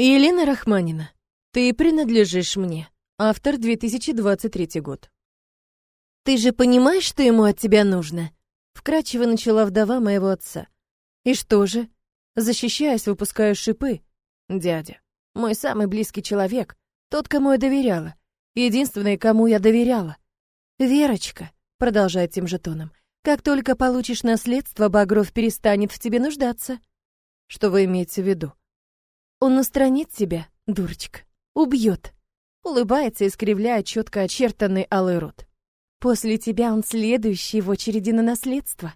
Елена Рахманина. Ты принадлежишь мне. Автор 2023 год. Ты же понимаешь, что ему от тебя нужно? Вкратчиво начала вдова моего отца. И что же? Защищаясь, выпускаю шипы. Дядя, мой самый близкий человек, тот, кому я доверяла. Единственный, кому я доверяла. Верочка, продолжает тем же тоном. Как только получишь наследство, Багров перестанет в тебе нуждаться. Что вы имеете в виду? Он устранит тебя, дурочка, убьет. Улыбается, искривляя четко очертанный алый рот. После тебя он следующий в очереди на наследство.